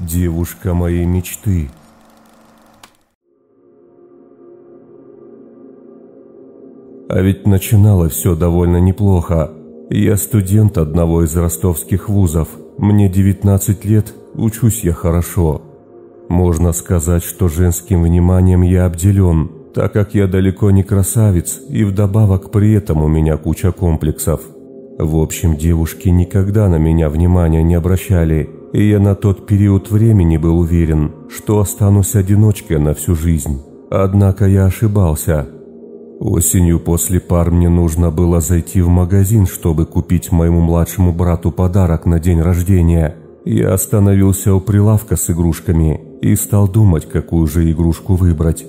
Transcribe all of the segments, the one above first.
Девушка моей мечты. А ведь начинало все довольно неплохо. Я студент одного из ростовских вузов. Мне 19 лет, учусь я хорошо. Можно сказать, что женским вниманием я обделен, так как я далеко не красавец, и вдобавок при этом у меня куча комплексов. В общем, девушки никогда на меня внимания не обращали, и я на тот период времени был уверен, что останусь одиночкой на всю жизнь. Однако я ошибался. Осенью после пар мне нужно было зайти в магазин, чтобы купить моему младшему брату подарок на день рождения. Я остановился у прилавка с игрушками и стал думать, какую же игрушку выбрать.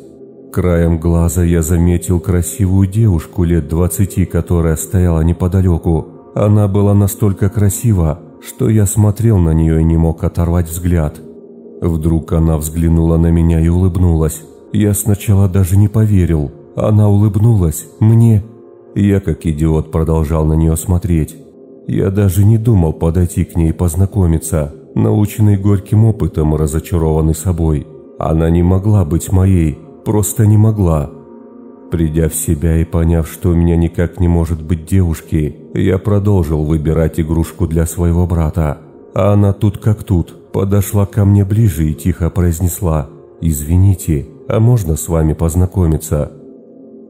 Краем глаза я заметил красивую девушку лет двадцати, которая стояла неподалеку. Она была настолько красива, что я смотрел на нее и не мог оторвать взгляд. Вдруг она взглянула на меня и улыбнулась. Я сначала даже не поверил. Она улыбнулась мне. Я как идиот продолжал на нее смотреть. Я даже не думал подойти к ней и познакомиться, наученный горьким опытом и разочарованный собой. Она не могла быть моей, просто не могла. Придя в себя и поняв, что у меня никак не может быть девушки, я продолжил выбирать игрушку для своего брата. А она тут как тут, подошла ко мне ближе и тихо произнесла «Извините, а можно с вами познакомиться?»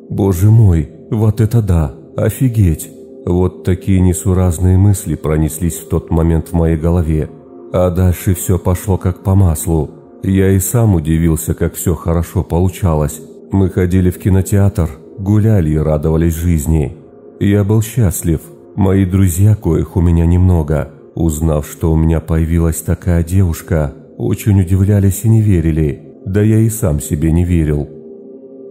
Боже мой, вот это да, офигеть! Вот такие несуразные мысли пронеслись в тот момент в моей голове. А дальше все пошло как по маслу. Я и сам удивился, как все хорошо получалось. Мы ходили в кинотеатр, гуляли и радовались жизни. Я был счастлив. Мои друзья, коих у меня немного, узнав, что у меня появилась такая девушка, очень удивлялись и не верили. Да я и сам себе не верил.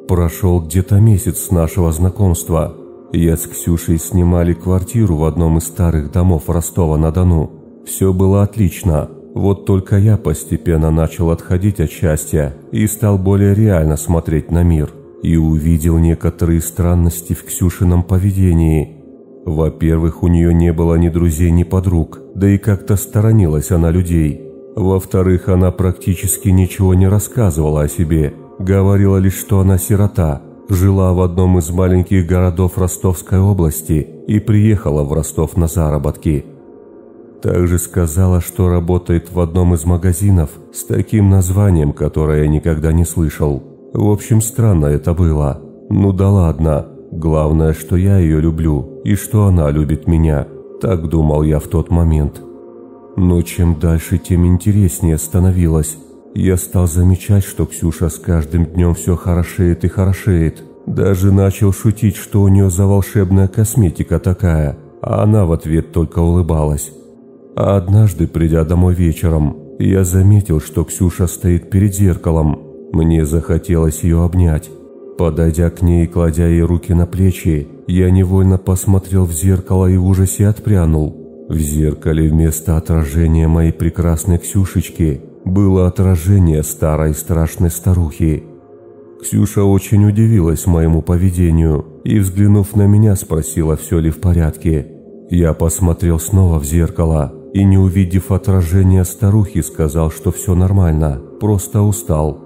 Прошел где-то месяц с нашего знакомства – я с Ксюшей снимали квартиру в одном из старых домов Ростова-на-Дону. Все было отлично, вот только я постепенно начал отходить от счастья и стал более реально смотреть на мир. И увидел некоторые странности в Ксюшином поведении. Во-первых, у нее не было ни друзей, ни подруг, да и как-то сторонилась она людей. Во-вторых, она практически ничего не рассказывала о себе, говорила лишь, что она сирота – жила в одном из маленьких городов Ростовской области и приехала в Ростов на заработки. Также сказала, что работает в одном из магазинов с таким названием, которое я никогда не слышал. В общем, странно это было. Ну да ладно. Главное, что я ее люблю и что она любит меня. Так думал я в тот момент. Но чем дальше, тем интереснее становилось. Я стал замечать, что Ксюша с каждым днем все хорошеет и хорошеет. Даже начал шутить, что у нее за волшебная косметика такая, а она в ответ только улыбалась. А однажды, придя домой вечером, я заметил, что Ксюша стоит перед зеркалом. Мне захотелось ее обнять. Подойдя к ней и кладя ей руки на плечи, я невольно посмотрел в зеркало и в ужасе отпрянул. В зеркале вместо отражения моей прекрасной Ксюшечки было отражение старой страшной старухи. Ксюша очень удивилась моему поведению и, взглянув на меня, спросила, все ли в порядке. Я посмотрел снова в зеркало и, не увидев отражения старухи, сказал, что все нормально, просто устал.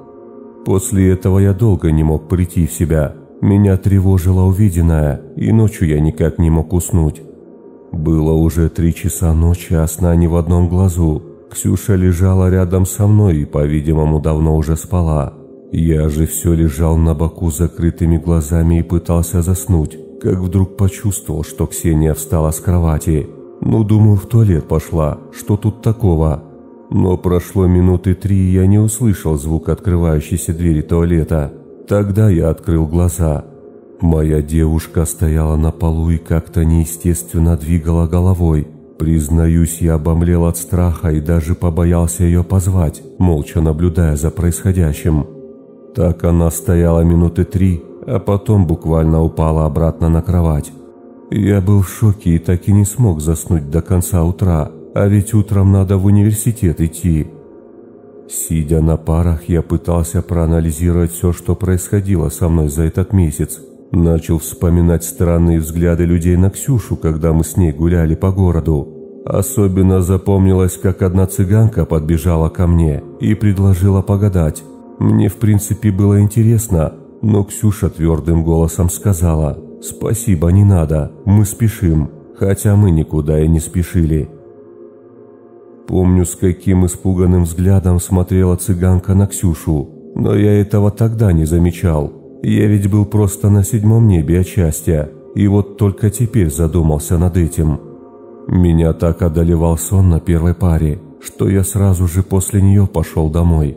После этого я долго не мог прийти в себя. Меня тревожило увиденное, и ночью я никак не мог уснуть. Было уже три часа ночи, а сна ни в одном глазу. Ксюша лежала рядом со мной и, по-видимому, давно уже спала. Я же все лежал на боку закрытыми глазами и пытался заснуть, как вдруг почувствовал, что Ксения встала с кровати. Ну, думаю, в туалет пошла, что тут такого? Но прошло минуты три, и я не услышал звук открывающейся двери туалета. Тогда я открыл глаза. Моя девушка стояла на полу и как-то неестественно двигала головой. Признаюсь, я обомлел от страха и даже побоялся ее позвать, молча наблюдая за происходящим. Так она стояла минуты три, а потом буквально упала обратно на кровать. Я был в шоке и так и не смог заснуть до конца утра, а ведь утром надо в университет идти. Сидя на парах, я пытался проанализировать все, что происходило со мной за этот месяц, Начал вспоминать странные взгляды людей на Ксюшу, когда мы с ней гуляли по городу. Особенно запомнилось, как одна цыганка подбежала ко мне и предложила погадать. Мне в принципе было интересно, но Ксюша твердым голосом сказала «Спасибо, не надо, мы спешим», хотя мы никуда и не спешили. Помню, с каким испуганным взглядом смотрела цыганка на Ксюшу, но я этого тогда не замечал. Я ведь был просто на седьмом небе от счастья, и вот только теперь задумался над этим. Меня так одолевал сон на первой паре, что я сразу же после нее пошел домой.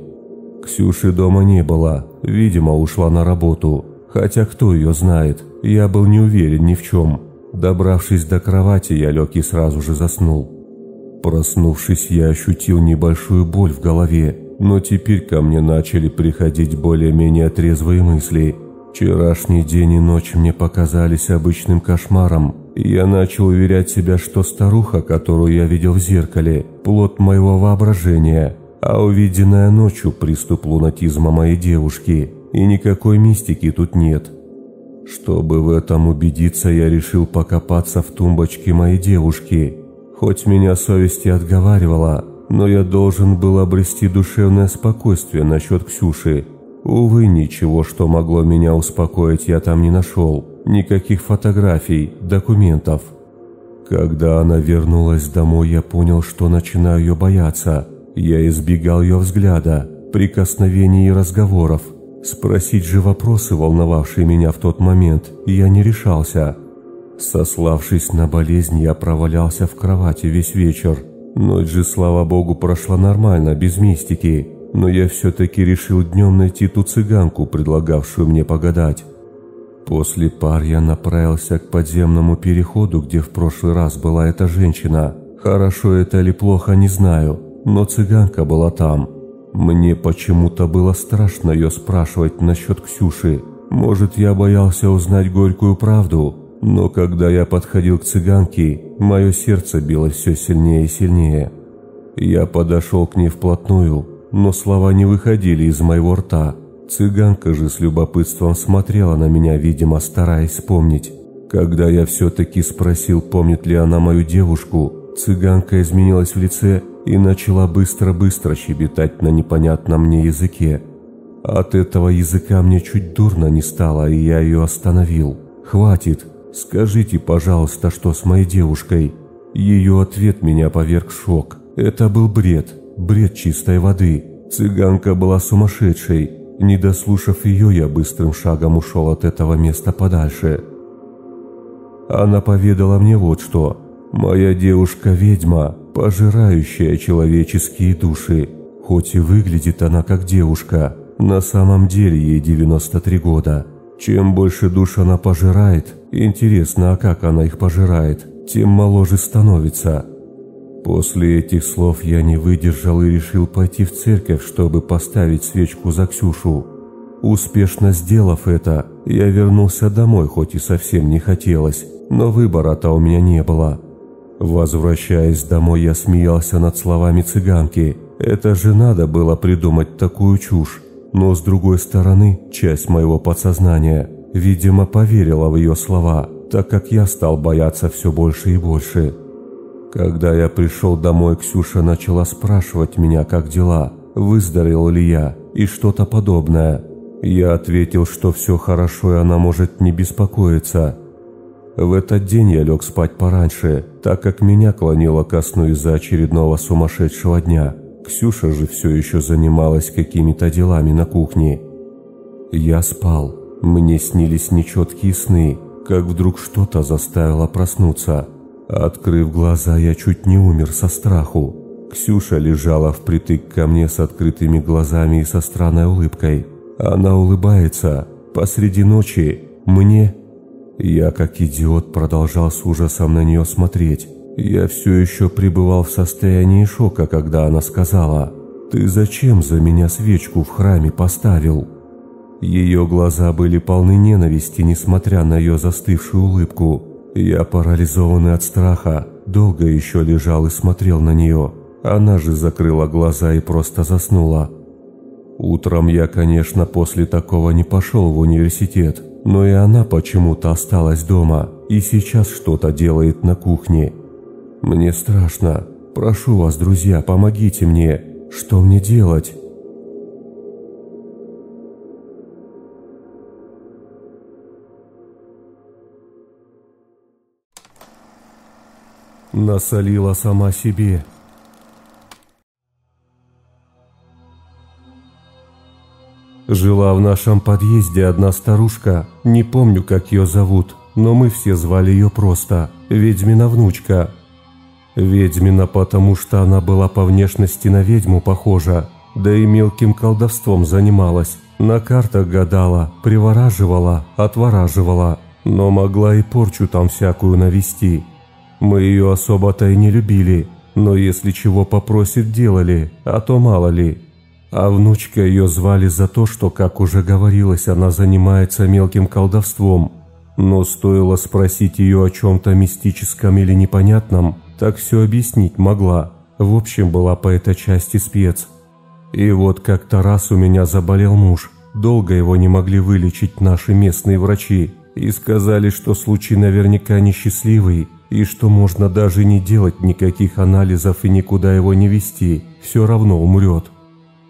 Ксюши дома не было, видимо, ушла на работу. Хотя кто ее знает, я был не уверен ни в чем. Добравшись до кровати, я лег и сразу же заснул. Проснувшись, я ощутил небольшую боль в голове, но теперь ко мне начали приходить более-менее трезвые мысли. Вчерашний день и ночь мне показались обычным кошмаром, и я начал уверять себя, что старуха, которую я видел в зеркале, плод моего воображения, а увиденная ночью приступ лунатизма моей девушки, и никакой мистики тут нет. Чтобы в этом убедиться, я решил покопаться в тумбочке моей девушки. Хоть меня совесть и отговаривала, но я должен был обрести душевное спокойствие насчет Ксюши. Увы, ничего, что могло меня успокоить, я там не нашел. Никаких фотографий, документов. Когда она вернулась домой, я понял, что начинаю ее бояться. Я избегал ее взгляда, прикосновений и разговоров. Спросить же вопросы, волновавшие меня в тот момент, я не решался. Сославшись на болезнь, я провалялся в кровати весь вечер. Ночь же, слава богу, прошла нормально, без мистики. Но я все-таки решил днем найти ту цыганку, предлагавшую мне погадать. После пар я направился к подземному переходу, где в прошлый раз была эта женщина. Хорошо это или плохо, не знаю, но цыганка была там. Мне почему-то было страшно ее спрашивать насчет Ксюши. Может, я боялся узнать горькую правду, но когда я подходил к цыганке, мое сердце билось все сильнее и сильнее. Я подошел к ней вплотную, но слова не выходили из моего рта. Цыганка же с любопытством смотрела на меня, видимо, стараясь вспомнить. Когда я все-таки спросил, помнит ли она мою девушку, цыганка изменилась в лице и начала быстро-быстро щебетать на непонятном мне языке. От этого языка мне чуть дурно не стало, и я ее остановил. «Хватит! Скажите, пожалуйста, что с моей девушкой?» Ее ответ меня поверг шок. Это был бред, бред чистой воды. Цыганка была сумасшедшей. Не дослушав ее, я быстрым шагом ушел от этого места подальше. Она поведала мне вот что. «Моя девушка ведьма, пожирающая человеческие души. Хоть и выглядит она как девушка, на самом деле ей 93 года. Чем больше душ она пожирает, интересно, а как она их пожирает, тем моложе становится. После этих слов я не выдержал и решил пойти в церковь, чтобы поставить свечку за Ксюшу. Успешно сделав это, я вернулся домой, хоть и совсем не хотелось, но выбора-то у меня не было. Возвращаясь домой, я смеялся над словами цыганки. Это же надо было придумать такую чушь. Но с другой стороны, часть моего подсознания, видимо, поверила в ее слова, так как я стал бояться все больше и больше. Когда я пришел домой, Ксюша начала спрашивать меня, как дела, выздоровел ли я и что-то подобное. Я ответил, что все хорошо и она может не беспокоиться, в этот день я лег спать пораньше, так как меня клонило ко сну из-за очередного сумасшедшего дня. Ксюша же все еще занималась какими-то делами на кухне. Я спал. Мне снились нечеткие сны, как вдруг что-то заставило проснуться. Открыв глаза, я чуть не умер со страху. Ксюша лежала впритык ко мне с открытыми глазами и со странной улыбкой. Она улыбается. Посреди ночи мне я, как идиот, продолжал с ужасом на нее смотреть. Я все еще пребывал в состоянии шока, когда она сказала «Ты зачем за меня свечку в храме поставил?» Ее глаза были полны ненависти, несмотря на ее застывшую улыбку. Я, парализованный от страха, долго еще лежал и смотрел на нее. Она же закрыла глаза и просто заснула. Утром я, конечно, после такого не пошел в университет но и она почему-то осталась дома и сейчас что-то делает на кухне. Мне страшно. Прошу вас, друзья, помогите мне. Что мне делать? Насолила сама себе. Жила в нашем подъезде одна старушка, не помню, как ее зовут, но мы все звали ее просто «Ведьмина внучка». Ведьмина, потому что она была по внешности на ведьму похожа, да и мелким колдовством занималась, на картах гадала, привораживала, отвораживала, но могла и порчу там всякую навести. Мы ее особо-то и не любили, но если чего попросит, делали, а то мало ли. А внучка ее звали за то, что, как уже говорилось, она занимается мелким колдовством. Но стоило спросить ее о чем-то мистическом или непонятном, так все объяснить могла. В общем, была по этой части спец. И вот как-то раз у меня заболел муж. Долго его не могли вылечить наши местные врачи. И сказали, что случай наверняка несчастливый, и что можно даже не делать никаких анализов и никуда его не вести, все равно умрет.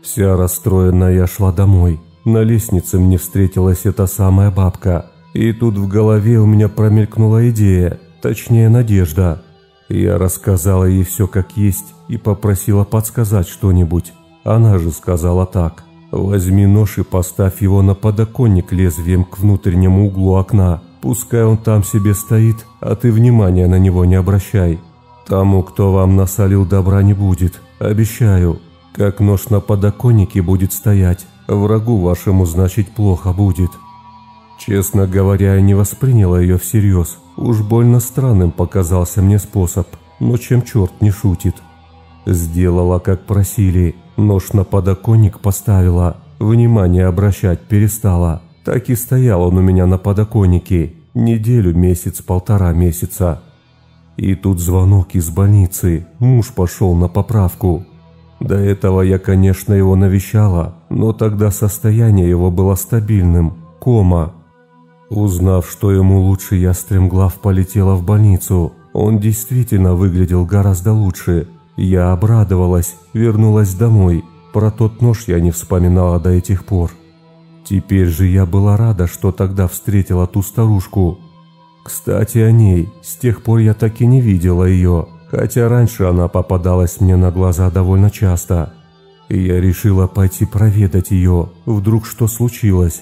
Вся расстроенная я шла домой. На лестнице мне встретилась эта самая бабка. И тут в голове у меня промелькнула идея, точнее надежда. Я рассказала ей все как есть и попросила подсказать что-нибудь. Она же сказала так. «Возьми нож и поставь его на подоконник лезвием к внутреннему углу окна. Пускай он там себе стоит, а ты внимания на него не обращай. Тому, кто вам насолил, добра не будет, обещаю. Как нож на подоконнике будет стоять, врагу вашему, значит, плохо будет». Честно говоря, я не восприняла ее всерьез. Уж больно странным показался мне способ, но чем черт не шутит. Сделала, как просили, нож на подоконник поставила, внимание обращать перестала. Так и стоял он у меня на подоконнике, неделю, месяц, полтора месяца. И тут звонок из больницы, муж пошел на поправку. До этого я, конечно, его навещала, но тогда состояние его было стабильным, кома. Узнав, что ему лучше, я стремглав полетела в больницу. Он действительно выглядел гораздо лучше. Я обрадовалась, вернулась домой. Про тот нож я не вспоминала до этих пор. Теперь же я была рада, что тогда встретила ту старушку. Кстати, о ней. С тех пор я так и не видела ее, хотя раньше она попадалась мне на глаза довольно часто. Я решила пойти проведать ее, вдруг что случилось.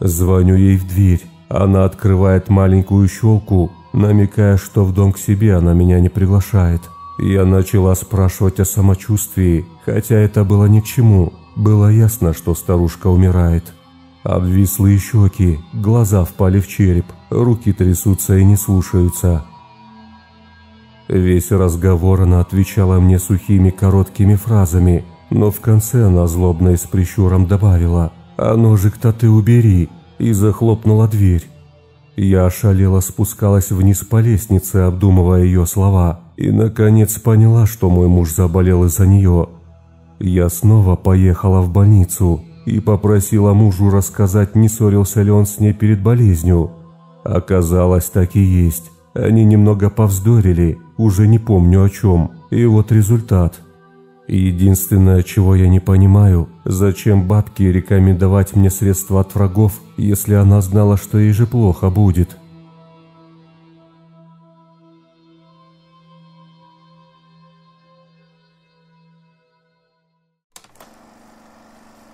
Звоню ей в дверь. Она открывает маленькую щелку, намекая, что в дом к себе она меня не приглашает. Я начала спрашивать о самочувствии, хотя это было ни к чему. Было ясно, что старушка умирает. Обвислые щеки, глаза впали в череп, руки трясутся и не слушаются. Весь разговор она отвечала мне сухими короткими фразами, но в конце она злобно и с прищуром добавила «А ножик-то ты убери!» и захлопнула дверь. Я ошалела спускалась вниз по лестнице, обдумывая ее слова, и наконец поняла, что мой муж заболел из-за нее. Я снова поехала в больницу, и попросила мужу рассказать, не ссорился ли он с ней перед болезнью. Оказалось, так и есть. Они немного повздорили, уже не помню о чем, и вот результат. Единственное, чего я не понимаю, зачем бабке рекомендовать мне средства от врагов, если она знала, что ей же плохо будет.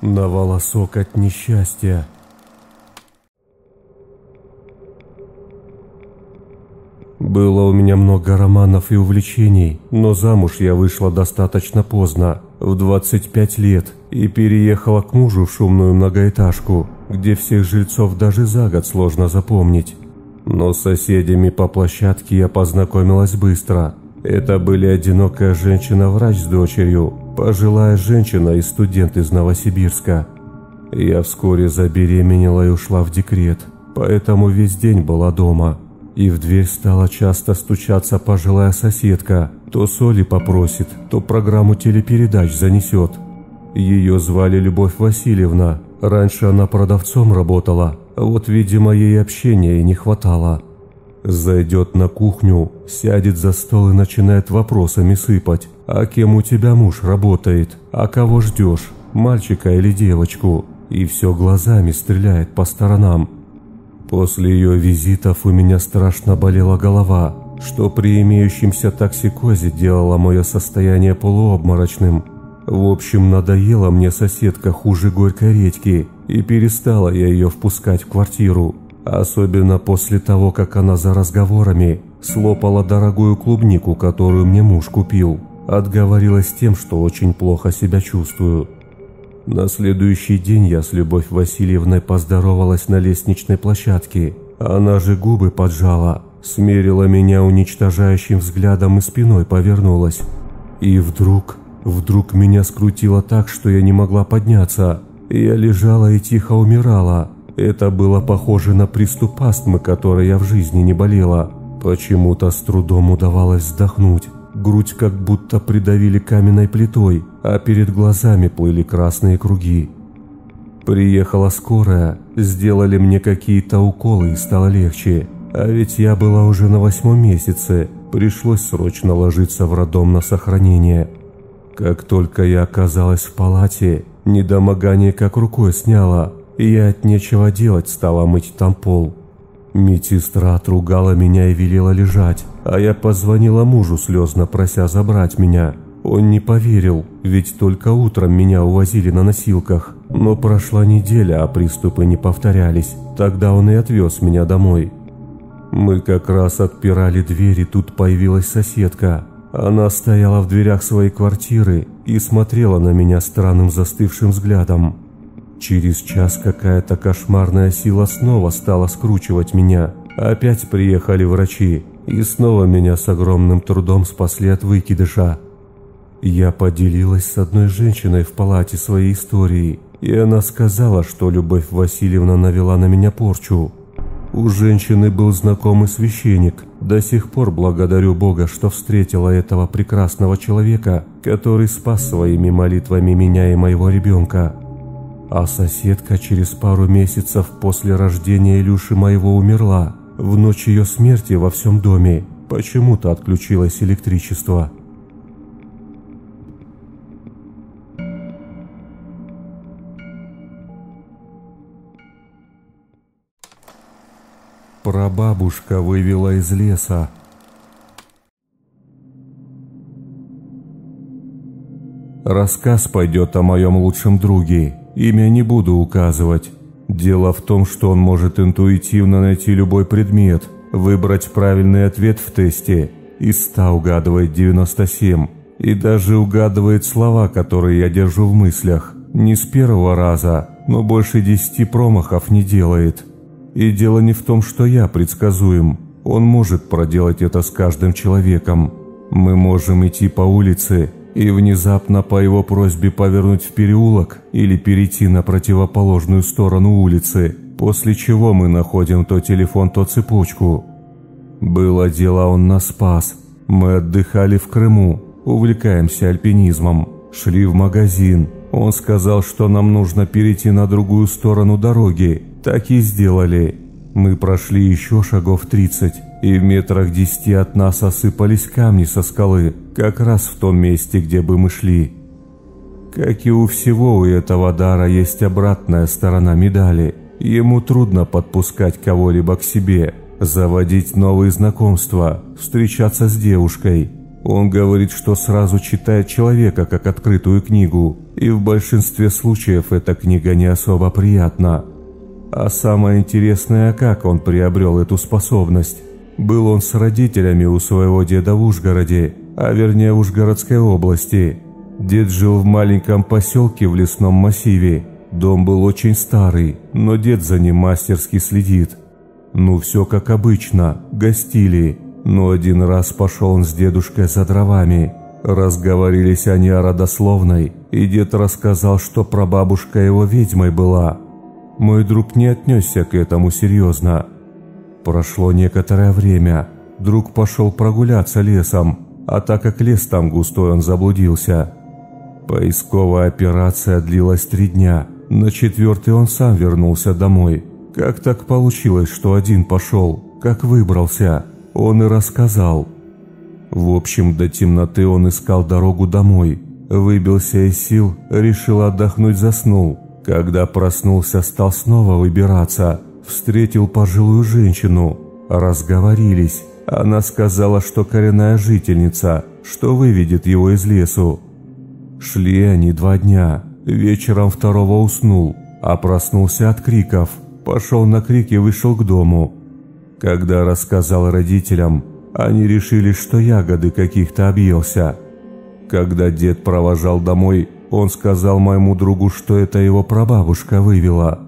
на волосок от несчастья. Было у меня много романов и увлечений, но замуж я вышла достаточно поздно, в 25 лет, и переехала к мужу в шумную многоэтажку, где всех жильцов даже за год сложно запомнить. Но с соседями по площадке я познакомилась быстро. Это были одинокая женщина-врач с дочерью, пожилая женщина и студент из Новосибирска. Я вскоре забеременела и ушла в декрет, поэтому весь день была дома. И в дверь стала часто стучаться пожилая соседка. То соли попросит, то программу телепередач занесет. Ее звали Любовь Васильевна. Раньше она продавцом работала, вот, видимо, ей общения и не хватало. Зайдет на кухню, сядет за стол и начинает вопросами сыпать. А кем у тебя муж работает? А кого ждешь? Мальчика или девочку? И все глазами стреляет по сторонам. После ее визитов у меня страшно болела голова, что при имеющемся токсикозе делало мое состояние полуобморочным. В общем, надоела мне соседка хуже горькой редьки, и перестала я ее впускать в квартиру. Особенно после того, как она за разговорами слопала дорогую клубнику, которую мне муж купил. Отговорилась тем, что очень плохо себя чувствую. На следующий день я с Любовь Васильевной поздоровалась на лестничной площадке. Она же губы поджала, смерила меня уничтожающим взглядом и спиной повернулась. И вдруг, вдруг меня скрутило так, что я не могла подняться. Я лежала и тихо умирала. Это было похоже на приступ астмы, которой я в жизни не болела. Почему-то с трудом удавалось вздохнуть. Грудь как будто придавили каменной плитой, а перед глазами плыли красные круги. Приехала скорая, сделали мне какие-то уколы и стало легче. А ведь я была уже на восьмом месяце, пришлось срочно ложиться в роддом на сохранение. Как только я оказалась в палате, недомогание как рукой сняло, и я от нечего делать стала мыть там пол. Медсестра отругала меня и велела лежать, а я позвонила мужу слезно, прося забрать меня. Он не поверил, ведь только утром меня увозили на носилках. Но прошла неделя, а приступы не повторялись. Тогда он и отвез меня домой. Мы как раз отпирали двери, тут появилась соседка. Она стояла в дверях своей квартиры и смотрела на меня странным застывшим взглядом. Через час какая-то кошмарная сила снова стала скручивать меня. Опять приехали врачи, и снова меня с огромным трудом спасли от выкидыша. Я поделилась с одной женщиной в палате своей историей, и она сказала, что Любовь Васильевна навела на меня порчу. У женщины был знакомый священник. До сих пор благодарю Бога, что встретила этого прекрасного человека, который спас своими молитвами меня и моего ребенка. А соседка через пару месяцев после рождения Илюши моего умерла. В ночь ее смерти во всем доме почему-то отключилось электричество. Прабабушка вывела из леса. Рассказ пойдет о моем лучшем друге, Имя не буду указывать. Дело в том, что он может интуитивно найти любой предмет, выбрать правильный ответ в тесте. Из 100 угадывает 97. И даже угадывает слова, которые я держу в мыслях. Не с первого раза, но больше 10 промахов не делает. И дело не в том, что я предсказуем. Он может проделать это с каждым человеком. Мы можем идти по улице и внезапно по его просьбе повернуть в переулок или перейти на противоположную сторону улицы, после чего мы находим то телефон, то цепочку. Было дело, он нас спас. Мы отдыхали в Крыму, увлекаемся альпинизмом, шли в магазин. Он сказал, что нам нужно перейти на другую сторону дороги. Так и сделали. Мы прошли еще шагов 30, и в метрах десяти от нас осыпались камни со скалы, как раз в том месте, где бы мы шли. Как и у всего у этого дара есть обратная сторона медали. Ему трудно подпускать кого-либо к себе, заводить новые знакомства, встречаться с девушкой. Он говорит, что сразу читает человека как открытую книгу, и в большинстве случаев эта книга не особо приятна. А самое интересное, как он приобрел эту способность. Был он с родителями у своего деда в Ужгороде, а вернее Ужгородской области. Дед жил в маленьком поселке в лесном массиве. Дом был очень старый, но дед за ним мастерски следит. Ну, все как обычно, гостили. Но один раз пошел он с дедушкой за дровами. Разговорились они о родословной, и дед рассказал, что прабабушка его ведьмой была – мой друг не отнесся к этому серьезно. Прошло некоторое время. Друг пошел прогуляться лесом, а так как лес там густой, он заблудился. Поисковая операция длилась три дня. На четвертый он сам вернулся домой. Как так получилось, что один пошел? как выбрался, он и рассказал. В общем, до темноты он искал дорогу домой. Выбился из сил, решил отдохнуть, заснул. Когда проснулся, стал снова выбираться. Встретил пожилую женщину. Разговорились. Она сказала, что коренная жительница, что выведет его из лесу. Шли они два дня. Вечером второго уснул, а проснулся от криков. Пошел на крики и вышел к дому. Когда рассказал родителям, они решили, что ягоды каких-то объелся. Когда дед провожал домой, он сказал моему другу, что это его прабабушка вывела.